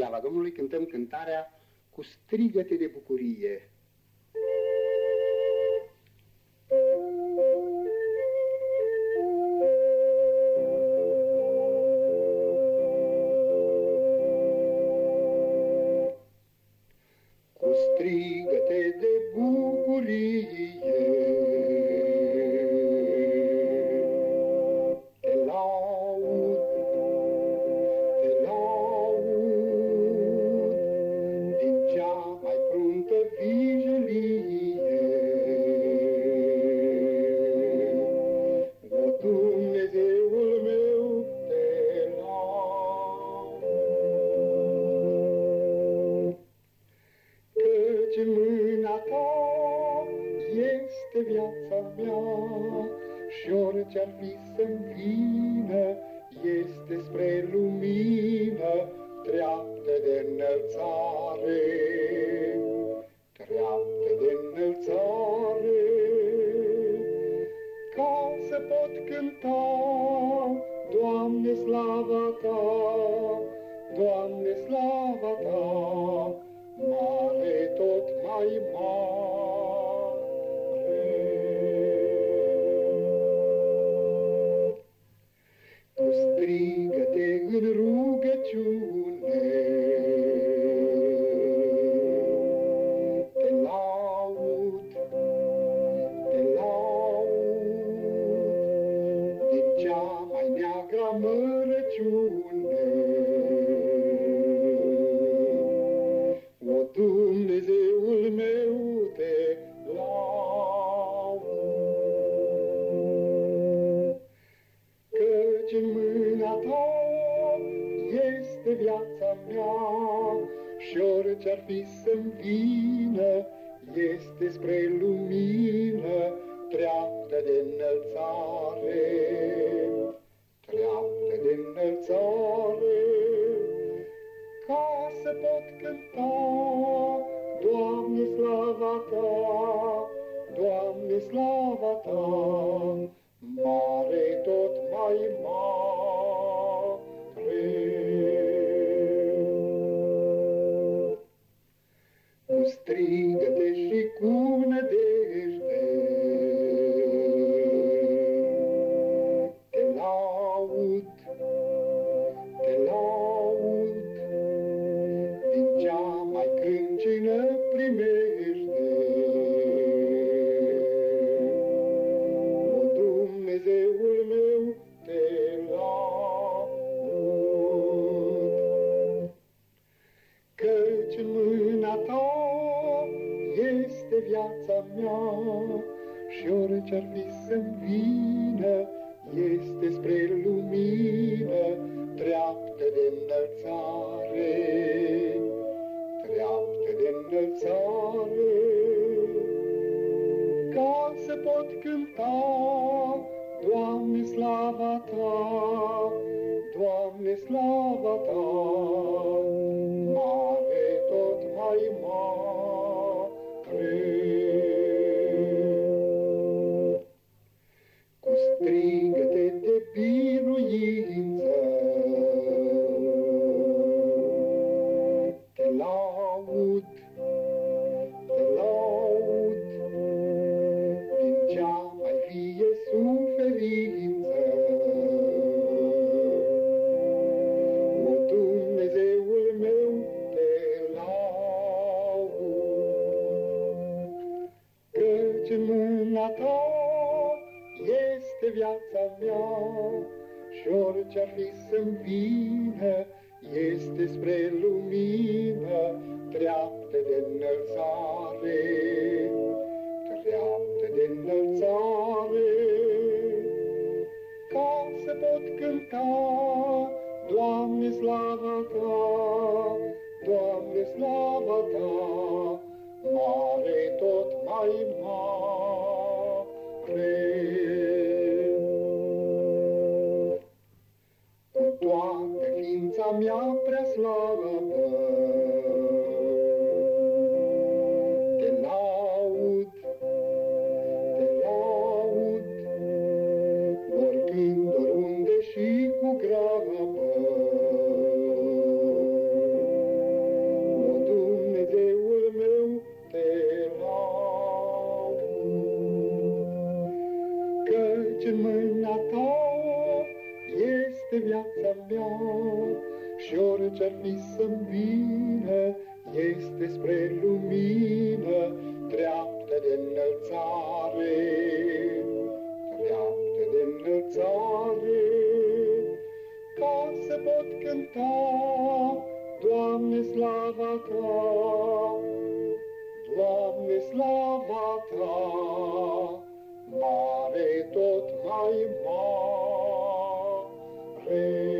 Slava Domnului cântăm cântarea cu strigăte de bucurie. Mea și orice-ar fi să-mi vină, este spre lumină, treaptă de înălțare, treaptă de înălțare. Ca să pot cânta, Doamne, slava Ta, Doamne, slava Ta, în rugăciune. Te laud, te laud, din cea mai neagră mărăciune. Mea și orice-ar fi să-mi vină, este spre lumină, treaptă de înălțare, treaptă de înălțare, ca să pot cânta, Doamne, slava Ta, Doamne, slava Ta, mare tot mai mare. Strigă-te și cu nădejde. Și orice-ar fi să-mi vină, este spre lumină, treaptă de înălțare, treaptă de înălțare. Ca să pot cânta, Doamne, slava Ta, Doamne, slava Ta, strigăte de biruință, te laud, te laud, din cea mai vie suferință. O Dumnezeul meu, te laud, căci în mâna ta este viața mea și orice-ar fi să-mi vină, este spre lumină, treaptă de înălțare, treaptă de înălțare. Ca să pot cânta, Doamne, slava Ta, Doamne, slava Ta, mare tot mai mare. Ființa mea preaslavă, te laud, te laud, oricând, oriunde și cu grabă. O Dumnezeul meu, te laud, căci în mâna ta gravă, viața mea și orice-ar fi să-mi vină, este spre lumină, dreaptă de înălțare, dreaptă de înălțare, ca să pot cânta, Doamne, slava Ta, mare tot mai mare.